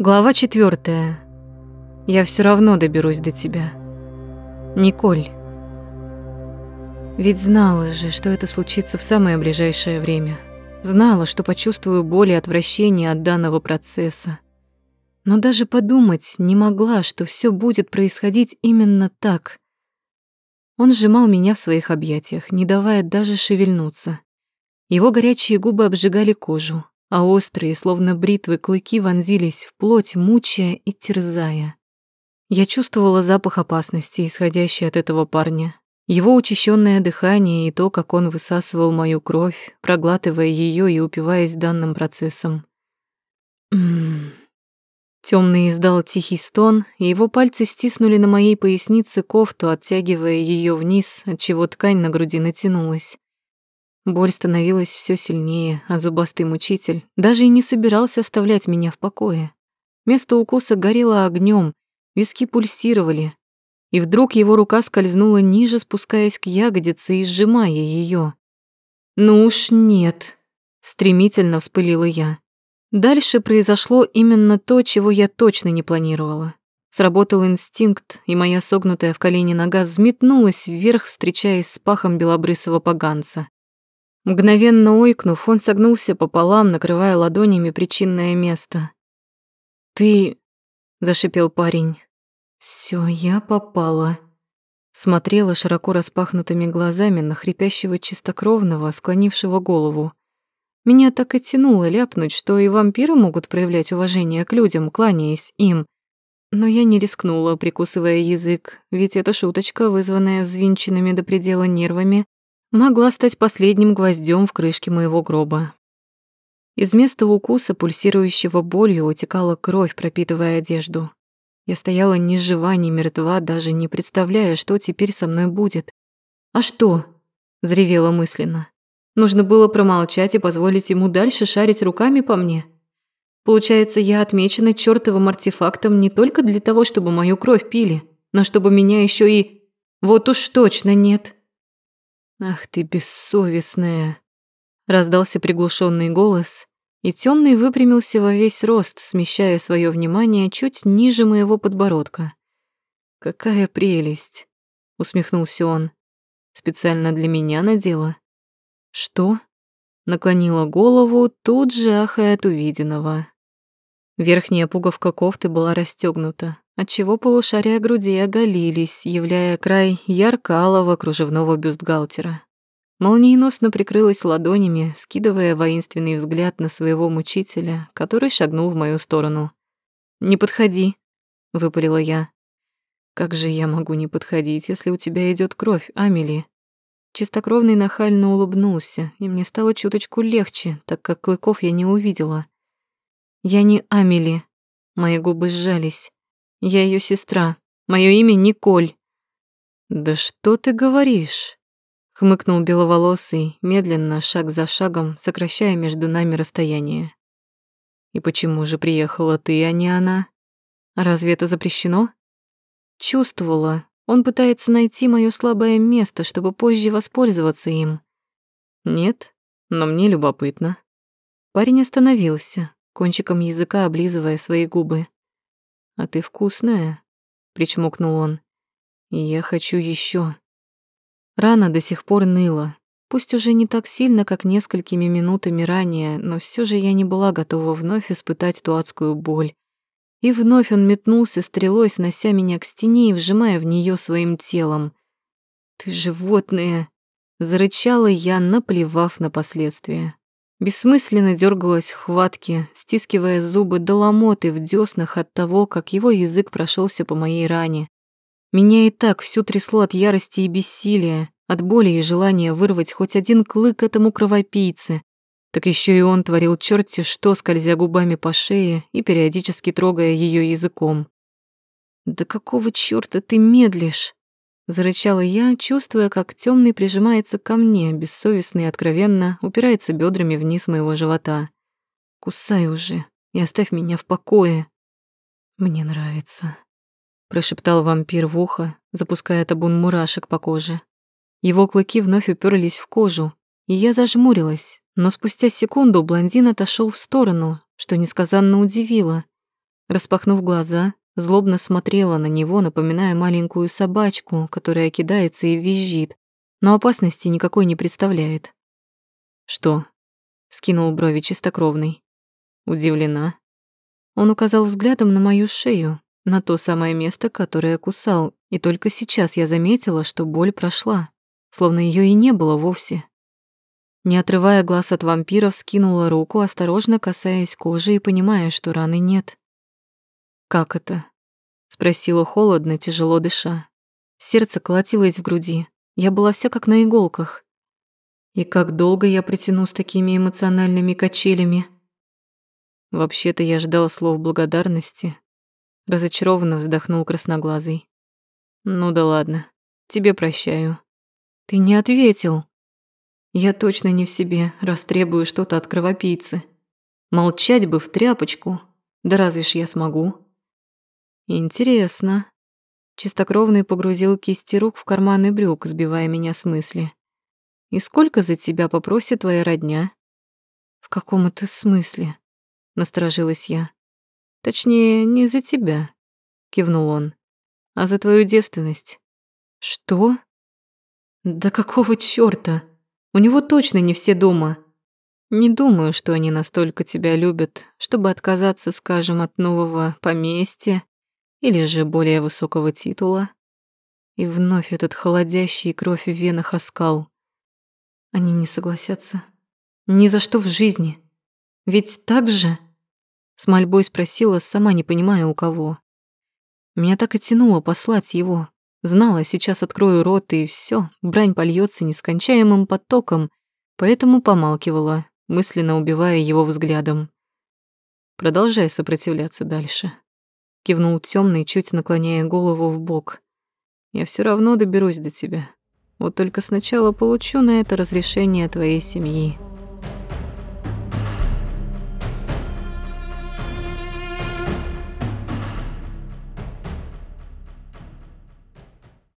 Глава четвертая. Я все равно доберусь до тебя. Николь. Ведь знала же, что это случится в самое ближайшее время. Знала, что почувствую боль и отвращение от данного процесса. Но даже подумать не могла, что все будет происходить именно так. Он сжимал меня в своих объятиях, не давая даже шевельнуться. Его горячие губы обжигали кожу, а острые, словно бритвы, клыки вонзились в плоть, мучая и терзая. Я чувствовала запах опасности, исходящий от этого парня. Его учащенное дыхание и то, как он высасывал мою кровь, проглатывая ее и упиваясь данным процессом. Темный издал тихий стон, и его пальцы стиснули на моей пояснице кофту, оттягивая ее вниз, отчего ткань на груди натянулась. Боль становилась все сильнее, а зубастый мучитель даже и не собирался оставлять меня в покое. Место укуса горело огнем, виски пульсировали, и вдруг его рука скользнула ниже, спускаясь к ягодице и сжимая ее. «Ну уж нет», — стремительно вспылила я. Дальше произошло именно то, чего я точно не планировала. Сработал инстинкт, и моя согнутая в колени нога взметнулась вверх, встречаясь с пахом белобрысого поганца. Мгновенно ойкнув, он согнулся пополам, накрывая ладонями причинное место. «Ты...» — зашипел парень. Все, я попала». Смотрела широко распахнутыми глазами на хрипящего чистокровного, склонившего голову. Меня так и тянуло ляпнуть, что и вампиры могут проявлять уважение к людям, кланяясь им. Но я не рискнула, прикусывая язык, ведь эта шуточка, вызванная взвинченными до предела нервами, могла стать последним гвоздем в крышке моего гроба. Из места укуса, пульсирующего болью, утекала кровь, пропитывая одежду. Я стояла ни жива, ни мертва, даже не представляя, что теперь со мной будет. «А что?» — взревела мысленно. «Нужно было промолчать и позволить ему дальше шарить руками по мне?» Получается, я отмечена чёртовым артефактом не только для того, чтобы мою кровь пили, но чтобы меня ещё и... Вот уж точно нет. «Ах ты бессовестная!» Раздался приглушенный голос, и темный выпрямился во весь рост, смещая свое внимание чуть ниже моего подбородка. «Какая прелесть!» — усмехнулся он. «Специально для меня надела?» «Что?» — наклонила голову, тут же ахая от увиденного. Верхняя пуговка кофты была расстегнута, отчего полушария груди оголились, являя край ярко-алого кружевного бюстгальтера. Молниеносно прикрылась ладонями, скидывая воинственный взгляд на своего мучителя, который шагнул в мою сторону. «Не подходи», — выпалила я. «Как же я могу не подходить, если у тебя идет кровь, Амели?» Чистокровный нахально улыбнулся, и мне стало чуточку легче, так как клыков я не увидела. «Я не Амели», — мои губы сжались. Я ее сестра. Мое имя Николь. Да что ты говоришь? хмыкнул беловолосый, медленно, шаг за шагом, сокращая между нами расстояние. И почему же приехала ты, а не она? Разве это запрещено? Чувствовала, он пытается найти мое слабое место, чтобы позже воспользоваться им. Нет, но мне любопытно. Парень остановился, кончиком языка облизывая свои губы. «А ты вкусная», — причмокнул он. «И я хочу еще. Рана до сих пор ныла, пусть уже не так сильно, как несколькими минутами ранее, но все же я не была готова вновь испытать ту адскую боль. И вновь он метнулся стрелой, снося меня к стене и вжимая в нее своим телом. «Ты животное!» — зарычала я, наплевав на последствия. Бессмысленно дергалась в хватке, стискивая зубы до ломоты в дёснах от того, как его язык прошелся по моей ране. Меня и так всю трясло от ярости и бессилия, от боли и желания вырвать хоть один клык этому кровопийце. Так еще и он творил черти что, скользя губами по шее и периодически трогая ее языком. «Да какого чёрта ты медлишь?» Зарычала я, чувствуя, как темный прижимается ко мне, бессовестно и откровенно упирается бедрами вниз моего живота. «Кусай уже и оставь меня в покое». «Мне нравится», — прошептал вампир в ухо, запуская табун мурашек по коже. Его клыки вновь уперлись в кожу, и я зажмурилась, но спустя секунду блондин отошел в сторону, что несказанно удивило. Распахнув глаза, злобно смотрела на него, напоминая маленькую собачку, которая кидается и визжит, но опасности никакой не представляет. «Что?» — скинул брови чистокровный. «Удивлена?» Он указал взглядом на мою шею, на то самое место, которое кусал, и только сейчас я заметила, что боль прошла, словно ее и не было вовсе. Не отрывая глаз от вампиров, скинула руку, осторожно касаясь кожи и понимая, что раны нет. «Как это?» — спросила холодно, тяжело дыша. Сердце колотилось в груди. Я была вся как на иголках. И как долго я протяну с такими эмоциональными качелями? Вообще-то я ждала слов благодарности. Разочарованно вздохнул красноглазый. Ну да ладно, тебе прощаю. Ты не ответил. Я точно не в себе, раз требую что-то от кровопийцы. Молчать бы в тряпочку. Да разве ж я смогу? Интересно. Чистокровный погрузил кисти рук в карманы брюк, сбивая меня с мысли. И сколько за тебя попросит твоя родня? В каком это смысле? Насторожилась я. Точнее, не за тебя, кивнул он, а за твою девственность. Что? Да какого чёрта? У него точно не все дома. Не думаю, что они настолько тебя любят, чтобы отказаться, скажем, от нового поместья или же более высокого титула. И вновь этот холодящий кровь в венах оскал. Они не согласятся. Ни за что в жизни. Ведь так же? С мольбой спросила, сама не понимая у кого. Меня так и тянуло послать его. Знала, сейчас открою рот, и все, брань польется нескончаемым потоком, поэтому помалкивала, мысленно убивая его взглядом. Продолжай сопротивляться дальше кивнул темный, чуть наклоняя голову в бок. Я все равно доберусь до тебя. Вот только сначала получу на это разрешение твоей семьи.